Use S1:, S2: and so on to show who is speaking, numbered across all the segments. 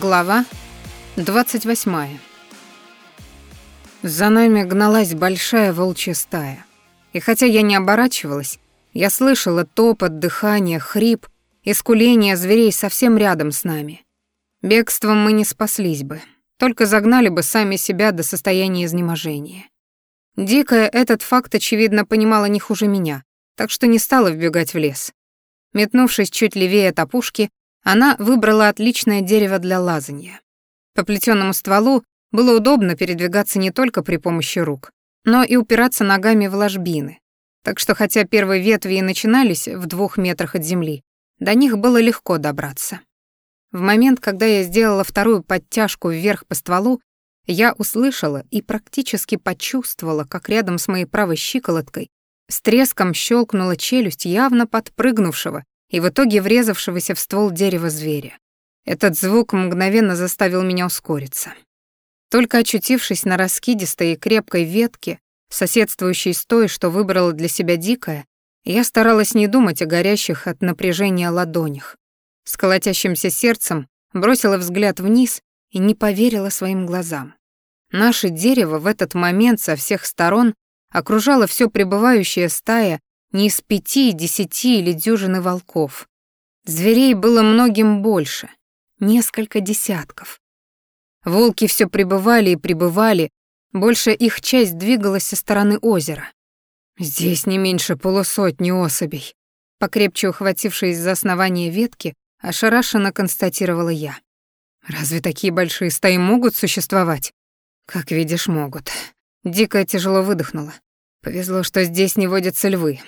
S1: Глава 28. За нами гналась большая волчья стая. И хотя я не оборачивалась, я слышала топот, дыхание, хрип и скуление зверей совсем рядом с нами. Бегством мы не спаслись бы, только загнали бы сами себя до состояния изнеможения. Дикая этот факт, очевидно, понимала не хуже меня, так что не стала вбегать в лес. Метнувшись чуть левее от опушки, она выбрала отличное дерево для лазания. По плетёному стволу было удобно передвигаться не только при помощи рук, но и упираться ногами в ложбины. Так что хотя первые ветви и начинались в двух метрах от земли, до них было легко добраться. В момент, когда я сделала вторую подтяжку вверх по стволу, я услышала и практически почувствовала, как рядом с моей правой щиколоткой с треском щелкнула челюсть явно подпрыгнувшего и в итоге врезавшегося в ствол дерева зверя. Этот звук мгновенно заставил меня ускориться. Только очутившись на раскидистой и крепкой ветке, соседствующей с той, что выбрала для себя дикая, я старалась не думать о горящих от напряжения ладонях. С колотящимся сердцем бросила взгляд вниз и не поверила своим глазам. Наше дерево в этот момент со всех сторон окружала все пребывающая стая не из пяти, десяти или дюжины волков. Зверей было многим больше, несколько десятков. Волки все прибывали и прибывали, больше их часть двигалась со стороны озера. Здесь не меньше полусотни особей. Покрепче ухватившись за основание ветки, ошарашенно констатировала я. Разве такие большие стаи могут существовать? Как видишь, могут. Дикая тяжело выдохнула. Повезло, что здесь не водятся львы.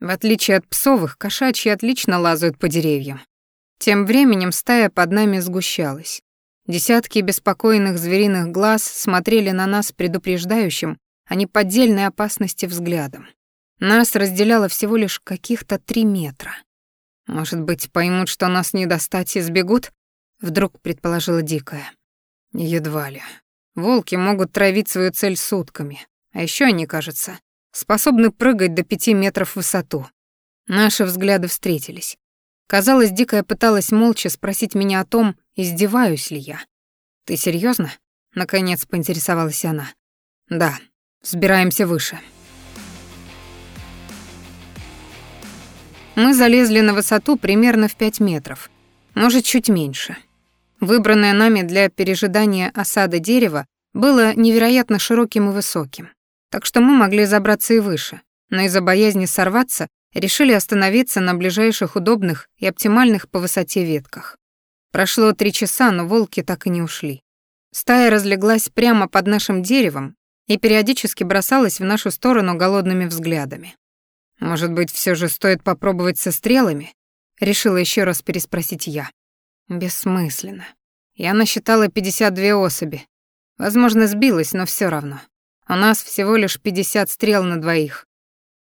S1: В отличие от псовых, кошачьи отлично лазают по деревьям. Тем временем стая под нами сгущалась. Десятки беспокойных звериных глаз смотрели на нас предупреждающим о неподдельной опасности взглядом. Нас разделяло всего лишь каких-то три метра. Может быть, поймут, что нас не достать и сбегут? Вдруг предположила Дикая. Едва ли. Волки могут травить свою цель сутками. А еще они, кажется, способны прыгать до пяти метров в высоту. Наши взгляды встретились. Казалось, Дикая пыталась молча спросить меня о том, издеваюсь ли я. «Ты серьезно? наконец поинтересовалась она. «Да, сбираемся выше». Мы залезли на высоту примерно в пять метров, может, чуть меньше. Выбранное нами для пережидания осады дерева было невероятно широким и высоким так что мы могли забраться и выше, но из-за боязни сорваться решили остановиться на ближайших удобных и оптимальных по высоте ветках. Прошло три часа, но волки так и не ушли. Стая разлеглась прямо под нашим деревом и периодически бросалась в нашу сторону голодными взглядами. «Может быть, все же стоит попробовать со стрелами?» — решила еще раз переспросить я. Бессмысленно. Я насчитала 52 особи. Возможно, сбилась, но все равно. У нас всего лишь 50 стрел на двоих.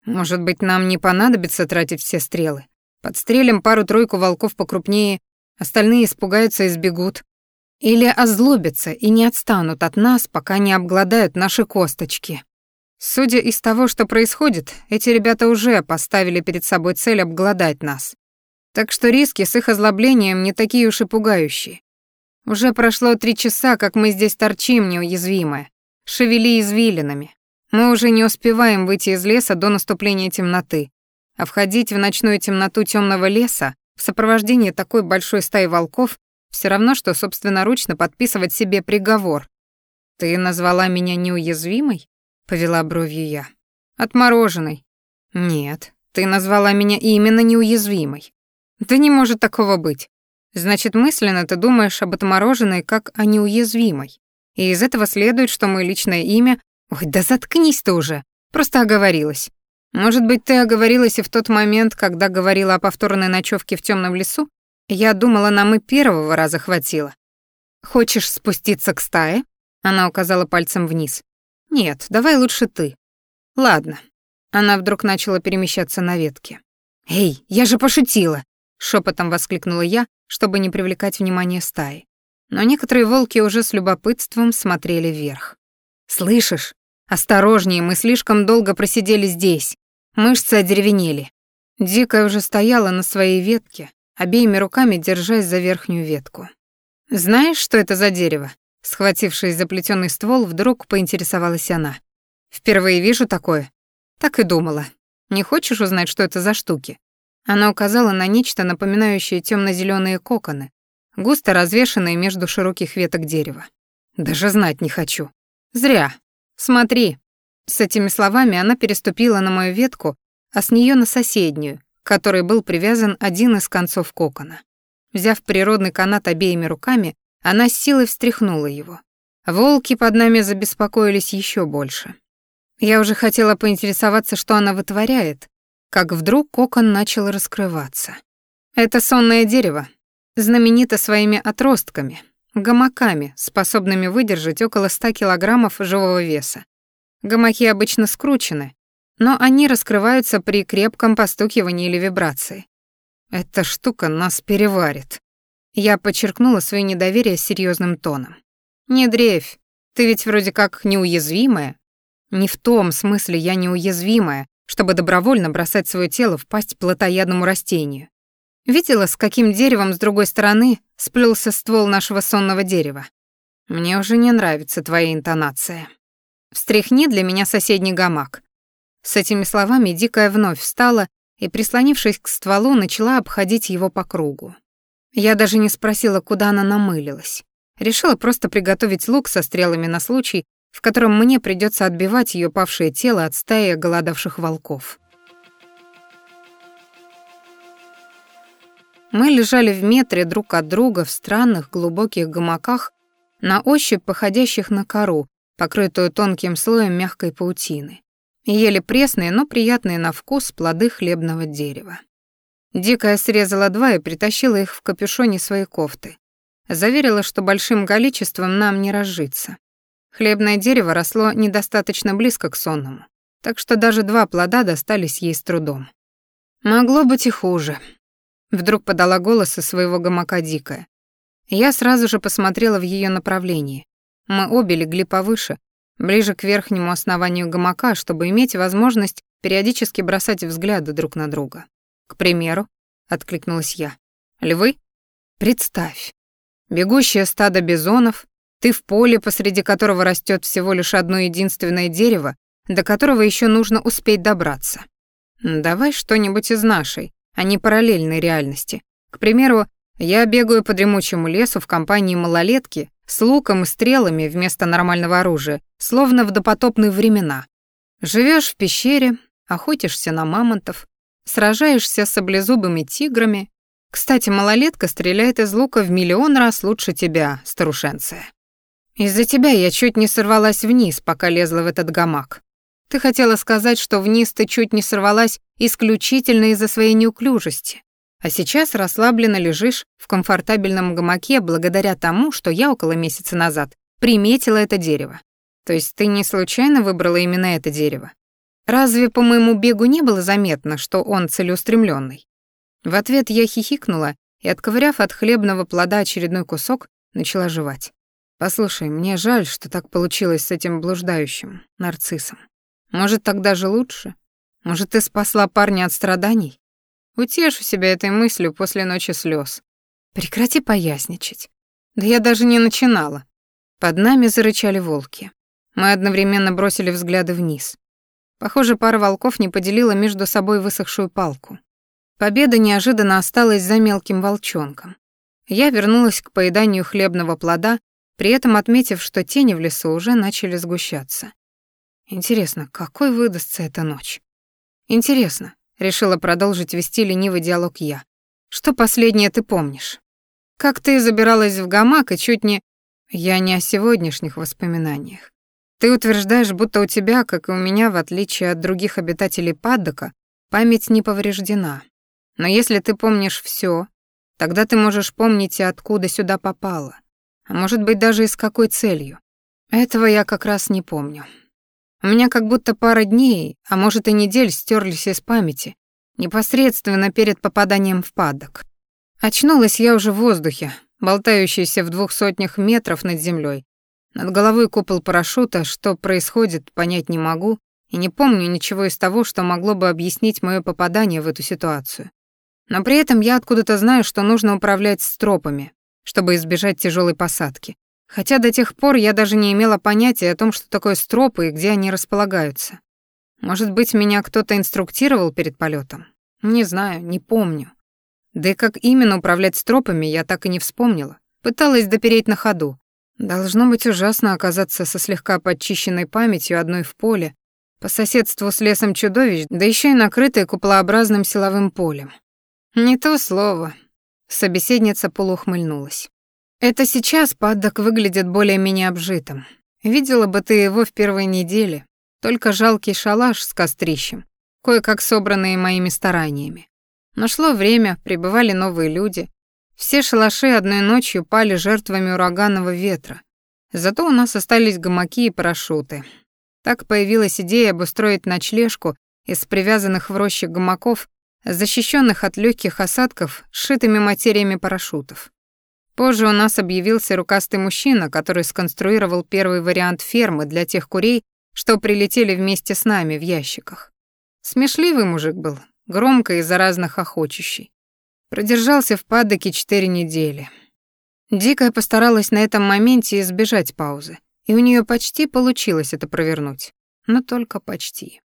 S1: Может быть, нам не понадобится тратить все стрелы? Подстрелим пару-тройку волков покрупнее, остальные испугаются и сбегут. Или озлобятся и не отстанут от нас, пока не обгладают наши косточки. Судя из того, что происходит, эти ребята уже поставили перед собой цель обглодать нас. Так что риски с их озлоблением не такие уж и пугающие. Уже прошло три часа, как мы здесь торчим неуязвимые, шевели извилинами. Мы уже не успеваем выйти из леса до наступления темноты, а входить в ночную темноту темного леса в сопровождении такой большой стаи волков все равно, что собственноручно подписывать себе приговор. «Ты назвала меня неуязвимой?» — повела бровью я. «Отмороженной». «Нет, ты назвала меня именно неуязвимой». «Да не может такого быть. Значит, мысленно ты думаешь об отмороженной как о неуязвимой. И из этого следует, что мое личное имя... Ой, да заткнись ты уже. Просто оговорилась. Может быть, ты оговорилась и в тот момент, когда говорила о повторной ночевке в темном лесу? Я думала, нам и первого раза хватило. Хочешь спуститься к стае? Она указала пальцем вниз. Нет, давай лучше ты. Ладно. Она вдруг начала перемещаться на ветке. Эй, я же пошутила, шепотом воскликнула я, чтобы не привлекать внимание стаи но некоторые волки уже с любопытством смотрели вверх. «Слышишь? Осторожнее, мы слишком долго просидели здесь. Мышцы одеревенели». Дикая уже стояла на своей ветке, обеими руками держась за верхнюю ветку. «Знаешь, что это за дерево?» Схватившись за плетёный ствол, вдруг поинтересовалась она. «Впервые вижу такое». Так и думала. «Не хочешь узнать, что это за штуки?» Она указала на нечто, напоминающее темно зеленые коконы, густо развешанные между широких веток дерева. «Даже знать не хочу». «Зря. Смотри». С этими словами она переступила на мою ветку, а с нее на соседнюю, к которой был привязан один из концов кокона. Взяв природный канат обеими руками, она с силой встряхнула его. Волки под нами забеспокоились еще больше. Я уже хотела поинтересоваться, что она вытворяет, как вдруг кокон начал раскрываться. Это сонное дерево, знаменито своими отростками, гамаками, способными выдержать около 100 килограммов живого веса. Гамаки обычно скручены, но они раскрываются при крепком постукивании или вибрации. Эта штука нас переварит. Я подчеркнула свое недоверие серьезным тоном. Не дрейфь, ты ведь вроде как неуязвимая. Не в том смысле я неуязвимая, чтобы добровольно бросать свое тело в пасть плотоядному растению. Видела, с каким деревом с другой стороны сплелся ствол нашего сонного дерева. Мне уже не нравится твоя интонация. Встряхни для меня соседний гамак. С этими словами Дикая вновь встала и, прислонившись к стволу, начала обходить его по кругу. Я даже не спросила, куда она намылилась. Решила просто приготовить лук со стрелами на случай, в котором мне придется отбивать ее павшее тело от стаи голодавших волков. Мы лежали в метре друг от друга в странных глубоких гамаках, на ощупь походящих на кору, покрытую тонким слоем мягкой паутины, ели пресные, но приятные на вкус плоды хлебного дерева. Дикая срезала два и притащила их в капюшоне своей кофты. Заверила, что большим количеством нам не разжиться. Хлебное дерево росло недостаточно близко к сонному, так что даже два плода достались ей с трудом. Могло быть и хуже. Вдруг подала голос из своего гамака дикая. Я сразу же посмотрела в ее направлении. Мы обе легли повыше, ближе к верхнему основанию гамака, чтобы иметь возможность периодически бросать взгляды друг на друга. К примеру, откликнулась я. Львы? Представь. Бегущее стадо бизонов, ты в поле, посреди которого растет всего лишь одно единственное дерево, до которого еще нужно успеть добраться. Давай что-нибудь из нашей, а не реальности. К примеру, я бегаю по дремучему лесу в компании малолетки с луком и стрелами вместо нормального оружия, словно в допотопные времена. Живешь в пещере, охотишься на мамонтов, сражаешься с саблезубыми тиграми. Кстати, малолетка стреляет из лука в миллион раз лучше тебя, старушенция. Из-за тебя я чуть не сорвалась вниз, пока лезла в этот гамак. Ты хотела сказать, что вниз ты чуть не сорвалась исключительно из-за своей неуклюжести. А сейчас расслабленно лежишь в комфортабельном гамаке благодаря тому, что я около месяца назад приметила это дерево. То есть ты не случайно выбрала именно это дерево? Разве по моему бегу не было заметно, что он целеустремленный? В ответ я хихикнула и, отковыряв от хлебного плода очередной кусок, начала жевать. Послушай, мне жаль, что так получилось с этим блуждающим нарциссом. Может, тогда же лучше? Может, ты спасла парня от страданий? Утешу себя этой мыслью после ночи слез. Прекрати поясничать. Да я даже не начинала. Под нами зарычали волки. Мы одновременно бросили взгляды вниз. Похоже, пара волков не поделила между собой высохшую палку. Победа неожиданно осталась за мелким волчонком. Я вернулась к поеданию хлебного плода при этом отметив, что тени в лесу уже начали сгущаться. Интересно, какой выдастся эта ночь? Интересно, решила продолжить вести ленивый диалог я. Что последнее ты помнишь? Как ты забиралась в гамак и чуть не... Я не о сегодняшних воспоминаниях. Ты утверждаешь, будто у тебя, как и у меня, в отличие от других обитателей паддока, память не повреждена. Но если ты помнишь все, тогда ты можешь помнить и откуда сюда попала. А может быть, даже и с какой целью. Этого я как раз не помню. У меня как будто пара дней, а может и недель стерлись из памяти, непосредственно перед попаданием в падок. Очнулась я уже в воздухе, болтающейся в двух сотнях метров над землей. Над головой купол парашюта, что происходит, понять не могу, и не помню ничего из того, что могло бы объяснить моё попадание в эту ситуацию. Но при этом я откуда-то знаю, что нужно управлять стропами, чтобы избежать тяжелой посадки. Хотя до тех пор я даже не имела понятия о том, что такое стропы и где они располагаются. Может быть, меня кто-то инструктировал перед полетом? Не знаю, не помню. Да и как именно управлять стропами, я так и не вспомнила. Пыталась допереть на ходу. Должно быть ужасно оказаться со слегка подчищенной памятью одной в поле, по соседству с лесом чудовищ, да еще и накрытой куполообразным силовым полем. Не то слово. Собеседница полуухмыльнулась. Это сейчас паддок выглядит более-менее обжитым. Видела бы ты его в первой неделе. Только жалкий шалаш с кострищем, кое-как собранные моими стараниями. Но шло время, прибывали новые люди. Все шалаши одной ночью пали жертвами ураганного ветра. Зато у нас остались гамаки и парашюты. Так появилась идея обустроить ночлежку из привязанных в роще гамаков, защищенных от легких осадков сшитыми материями парашютов. Позже у нас объявился рукастый мужчина, который сконструировал первый вариант фермы для тех курей, что прилетели вместе с нами в ящиках. Смешливый мужик был, громко и заразно хохочущий. Продержался в падоке четыре недели. Дикая постаралась на этом моменте избежать паузы, и у нее почти получилось это провернуть. Но только почти.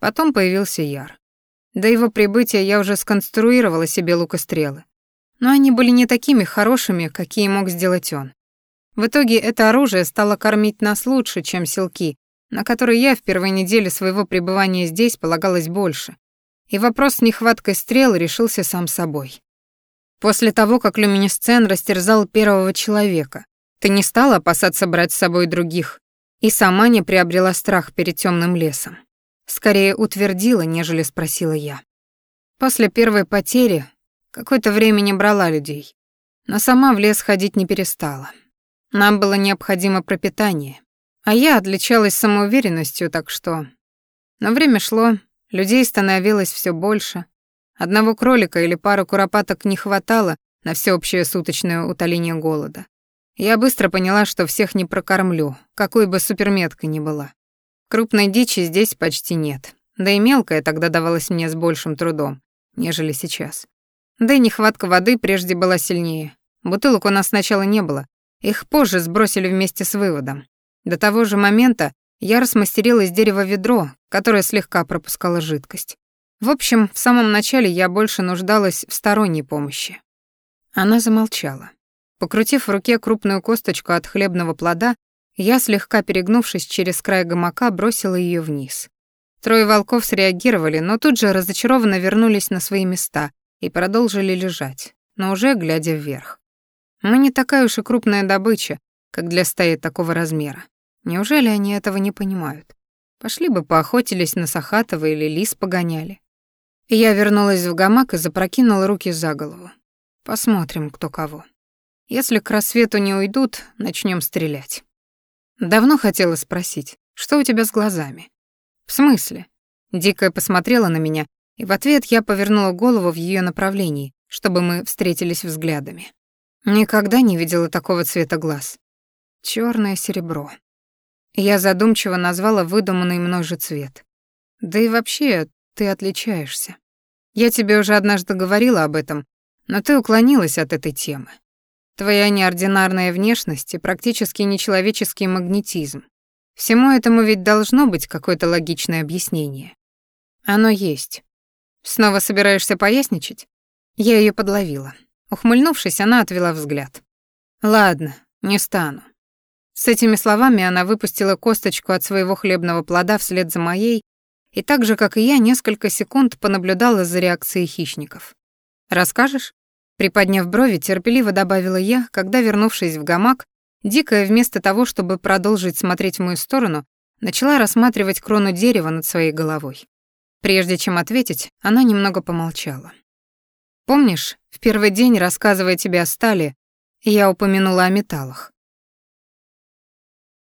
S1: Потом появился Яр. До его прибытия я уже сконструировала себе лукострелы, но они были не такими хорошими, какие мог сделать он. В итоге это оружие стало кормить нас лучше, чем селки, на которые я в первой неделе своего пребывания здесь полагалась больше. И вопрос с нехваткой стрел решился сам собой. После того, как люминесцен растерзал первого человека, ты не стала опасаться брать с собой других и сама не приобрела страх перед темным лесом. Скорее утвердила, нежели спросила я. После первой потери Какое-то время не брала людей, но сама в лес ходить не перестала. Нам было необходимо пропитание, а я отличалась самоуверенностью, так что... Но время шло, людей становилось все больше. Одного кролика или пару куропаток не хватало на всеобщее суточное утоление голода. Я быстро поняла, что всех не прокормлю, какой бы суперметкой ни была. Крупной дичи здесь почти нет, да и мелкая тогда давалась мне с большим трудом, нежели сейчас. Да и нехватка воды прежде была сильнее. Бутылок у нас сначала не было. Их позже сбросили вместе с выводом. До того же момента я расмастерила из дерева ведро, которое слегка пропускало жидкость. В общем, в самом начале я больше нуждалась в сторонней помощи. Она замолчала. Покрутив в руке крупную косточку от хлебного плода, я, слегка перегнувшись через край гамака, бросила ее вниз. Трое волков среагировали, но тут же разочарованно вернулись на свои места, и продолжили лежать, но уже глядя вверх. Мы не такая уж и крупная добыча, как для стаи такого размера. Неужели они этого не понимают? Пошли бы поохотились на Сахатова или лис погоняли. Я вернулась в гамак и запрокинула руки за голову. Посмотрим, кто кого. Если к рассвету не уйдут, начнем стрелять. Давно хотела спросить, что у тебя с глазами? В смысле? Дикая посмотрела на меня и в ответ я повернула голову в ее направлении, чтобы мы встретились взглядами. Никогда не видела такого цвета глаз. Черное серебро. Я задумчиво назвала выдуманный мной же цвет. Да и вообще, ты отличаешься. Я тебе уже однажды говорила об этом, но ты уклонилась от этой темы. Твоя неординарная внешность и практически нечеловеческий магнетизм. Всему этому ведь должно быть какое-то логичное объяснение. Оно есть. Снова собираешься поясничать? Я ее подловила. Ухмыльнувшись, она отвела взгляд. Ладно, не стану. С этими словами она выпустила косточку от своего хлебного плода вслед за моей, и так же, как и я, несколько секунд понаблюдала за реакцией хищников. «Расскажешь?» Приподняв брови, терпеливо добавила я, когда, вернувшись в гамак, дикая вместо того, чтобы продолжить смотреть в мою сторону, начала рассматривать крону дерева над своей головой. Прежде чем ответить, она немного помолчала. «Помнишь, в первый день, рассказывая тебе о стали, я упомянула о металлах?